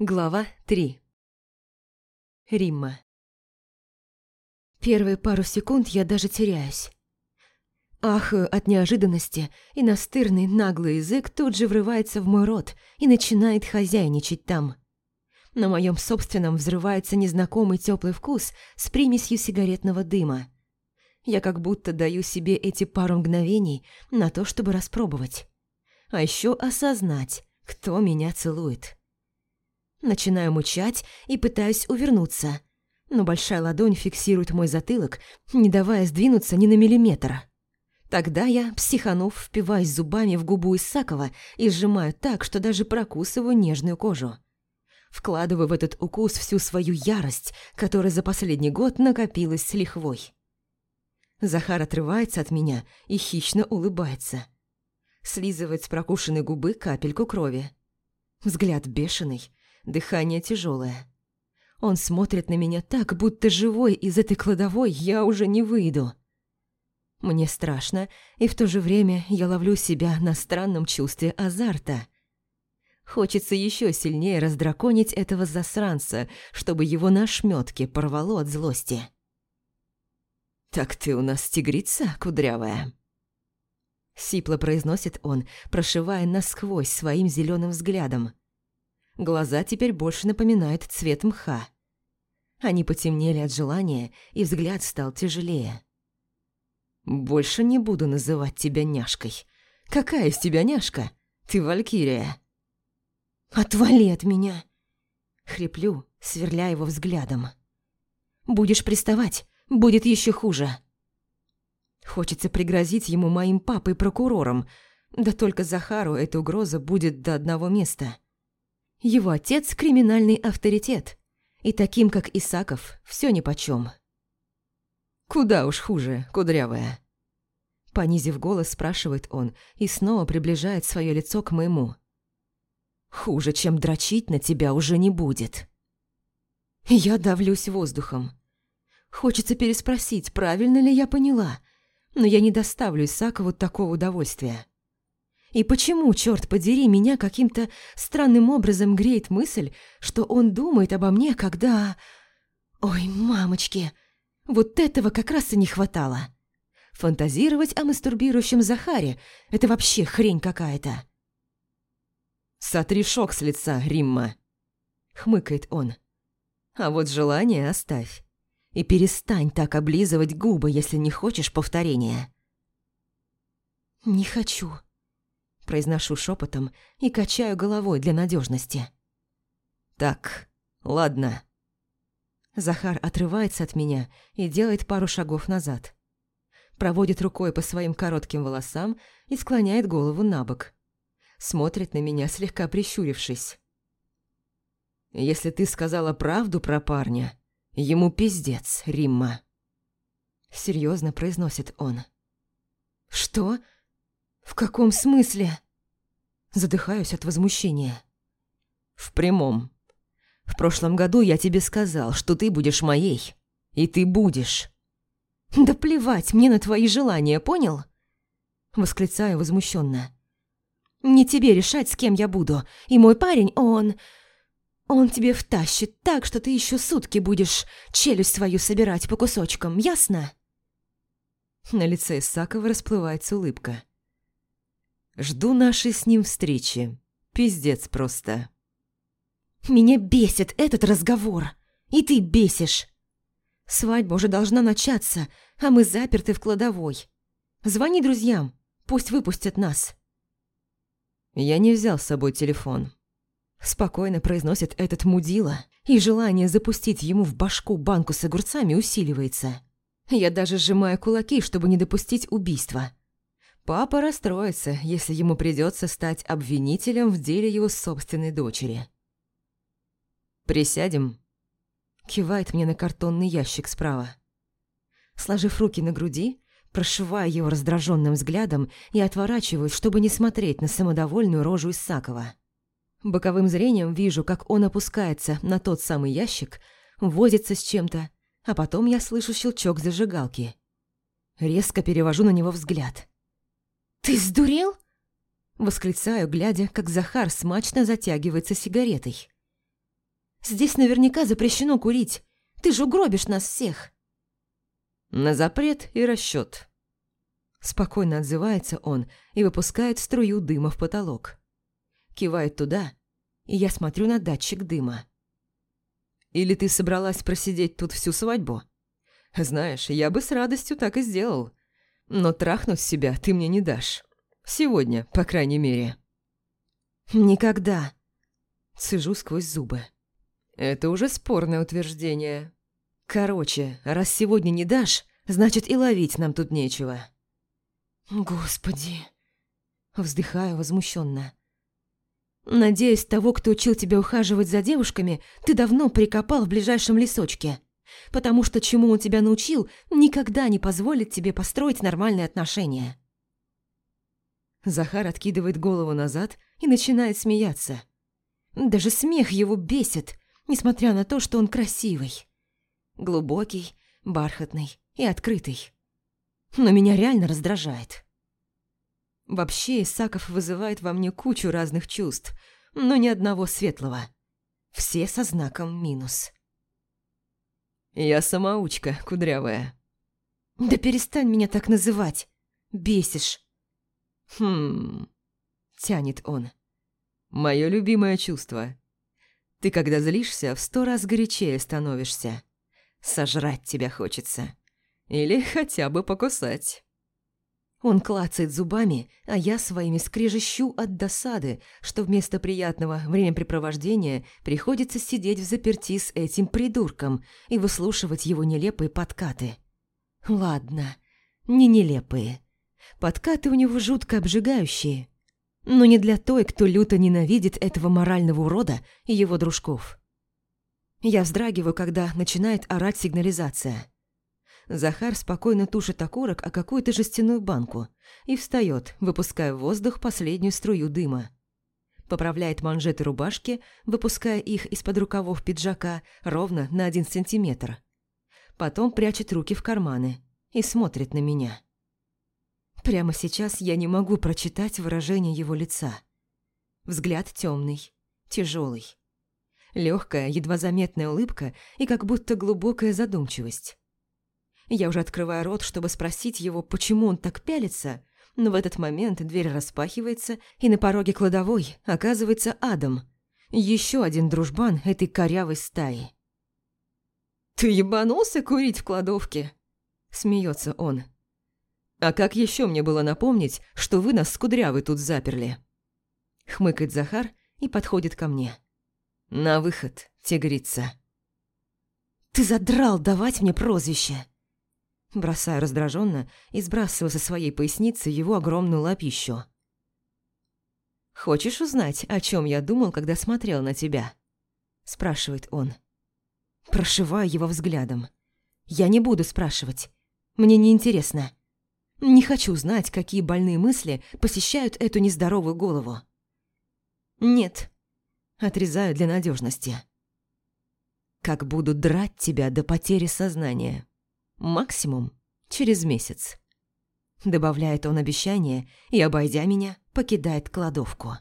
Глава 3 Римма Первые пару секунд я даже теряюсь. Ахаю от неожиданности, и настырный наглый язык тут же врывается в мой рот и начинает хозяйничать там. На моем собственном взрывается незнакомый теплый вкус с примесью сигаретного дыма. Я как будто даю себе эти пару мгновений на то, чтобы распробовать. А еще осознать, кто меня целует. Начинаю мучать и пытаюсь увернуться, но большая ладонь фиксирует мой затылок, не давая сдвинуться ни на миллиметр. Тогда я, психанув, впиваюсь зубами в губу Исакова и сжимаю так, что даже прокусываю нежную кожу. Вкладываю в этот укус всю свою ярость, которая за последний год накопилась с лихвой. Захар отрывается от меня и хищно улыбается. Слизывает с прокушенной губы капельку крови. Взгляд бешеный, дыхание тяжелое. Он смотрит на меня так, будто живой из этой кладовой я уже не выйду. Мне страшно, и в то же время я ловлю себя на странном чувстве азарта. Хочется еще сильнее раздраконить этого засранца, чтобы его на шмётке порвало от злости. «Так ты у нас тигрица, кудрявая?» Сипло произносит он, прошивая насквозь своим зеленым взглядом. Глаза теперь больше напоминают цвет мха. Они потемнели от желания, и взгляд стал тяжелее. «Больше не буду называть тебя няшкой. Какая из тебя няшка? Ты валькирия». «Отвали от меня!» Хриплю, сверля его взглядом. «Будешь приставать, будет еще хуже». Хочется пригрозить ему моим папой-прокурором, да только Захару эта угроза будет до одного места – его отец – криминальный авторитет, и таким, как Исаков, все нипочем. «Куда уж хуже, кудрявая?» Понизив голос, спрашивает он и снова приближает свое лицо к моему. «Хуже, чем дрочить на тебя уже не будет». Я давлюсь воздухом. Хочется переспросить, правильно ли я поняла, но я не доставлю Исакову такого удовольствия. И почему, черт подери, меня каким-то странным образом греет мысль, что он думает обо мне, когда... Ой, мамочки, вот этого как раз и не хватало. Фантазировать о мастурбирующем Захаре – это вообще хрень какая-то. «Сотри шок с лица, Римма», – хмыкает он. «А вот желание оставь. И перестань так облизывать губы, если не хочешь повторения». «Не хочу», Произношу шепотом и качаю головой для надежности. «Так, ладно». Захар отрывается от меня и делает пару шагов назад. Проводит рукой по своим коротким волосам и склоняет голову на бок. Смотрит на меня, слегка прищурившись. «Если ты сказала правду про парня, ему пиздец, Римма». Серьезно произносит он. «Что?» «В каком смысле?» Задыхаюсь от возмущения. «В прямом. В прошлом году я тебе сказал, что ты будешь моей. И ты будешь». «Да плевать мне на твои желания, понял?» Восклицаю возмущенно. «Не тебе решать, с кем я буду. И мой парень, он... Он тебе втащит так, что ты еще сутки будешь челюсть свою собирать по кусочкам, ясно?» На лице Исакова расплывается улыбка. Жду нашей с ним встречи. Пиздец просто. Меня бесит этот разговор. И ты бесишь. Свадьба уже должна начаться, а мы заперты в кладовой. Звони друзьям, пусть выпустят нас. Я не взял с собой телефон. Спокойно произносит этот мудила, и желание запустить ему в башку банку с огурцами усиливается. Я даже сжимаю кулаки, чтобы не допустить убийства. Папа расстроится, если ему придется стать обвинителем в деле его собственной дочери. «Присядем?» Кивает мне на картонный ящик справа. Сложив руки на груди, прошиваю его раздраженным взглядом и отворачиваюсь, чтобы не смотреть на самодовольную рожу Исакова. Боковым зрением вижу, как он опускается на тот самый ящик, возится с чем-то, а потом я слышу щелчок зажигалки. Резко перевожу на него взгляд. «Ты сдурел?» Восклицаю, глядя, как Захар смачно затягивается сигаретой. Здесь наверняка запрещено курить. Ты же угробишь нас всех. На запрет и расчет. Спокойно отзывается он и выпускает струю дыма в потолок. Кивает туда, и я смотрю на датчик дыма. Или ты собралась просидеть тут всю свадьбу? Знаешь, я бы с радостью так и сделал. Но трахнуть себя ты мне не дашь. Сегодня, по крайней мере. Никогда. Сижу сквозь зубы. Это уже спорное утверждение. Короче, раз сегодня не дашь, значит и ловить нам тут нечего. Господи. Вздыхаю возмущенно. Надеюсь, того, кто учил тебя ухаживать за девушками, ты давно прикопал в ближайшем лесочке. Потому что чему он тебя научил, никогда не позволит тебе построить нормальные отношения. Захар откидывает голову назад и начинает смеяться. Даже смех его бесит, несмотря на то, что он красивый. Глубокий, бархатный и открытый. Но меня реально раздражает. Вообще, Исаков вызывает во мне кучу разных чувств, но ни одного светлого. Все со знаком минус. Я самоучка, кудрявая. Да перестань меня так называть. Бесишь. Хм... Тянет он. Мое любимое чувство. Ты, когда злишься, в сто раз горячее становишься. Сожрать тебя хочется. Или хотя бы покусать. Он клацает зубами, а я своими скрежещу от досады, что вместо приятного времяпрепровождения приходится сидеть в заперти с этим придурком и выслушивать его нелепые подкаты. Ладно, не нелепые. Подкаты у него жутко обжигающие. Но не для той, кто люто ненавидит этого морального урода и его дружков. Я вздрагиваю, когда начинает орать сигнализация. Захар спокойно тушит окурок о какую-то жестяную банку и встает, выпуская в воздух последнюю струю дыма. Поправляет манжеты рубашки, выпуская их из-под рукавов пиджака ровно на один сантиметр. Потом прячет руки в карманы и смотрит на меня. Прямо сейчас я не могу прочитать выражение его лица. Взгляд темный, тяжелый. Легкая, едва заметная улыбка и как будто глубокая задумчивость. Я уже открываю рот, чтобы спросить его, почему он так пялится, но в этот момент дверь распахивается, и на пороге кладовой оказывается Адам, еще один дружбан этой корявой стаи. «Ты ебанулся курить в кладовке?» – смеется он. «А как еще мне было напомнить, что вы нас с Кудрявой тут заперли?» Хмыкает Захар и подходит ко мне. «На выход, тигрица». «Ты задрал давать мне прозвище!» Бросаю раздраженно и сбрасываю со своей поясницы его огромную лапищу. «Хочешь узнать, о чем я думал, когда смотрел на тебя?» Спрашивает он. Прошиваю его взглядом. «Я не буду спрашивать. Мне не интересно. Не хочу знать, какие больные мысли посещают эту нездоровую голову». «Нет», — отрезаю для надежности. «Как буду драть тебя до потери сознания». Максимум через месяц. Добавляет он обещание и, обойдя меня, покидает кладовку.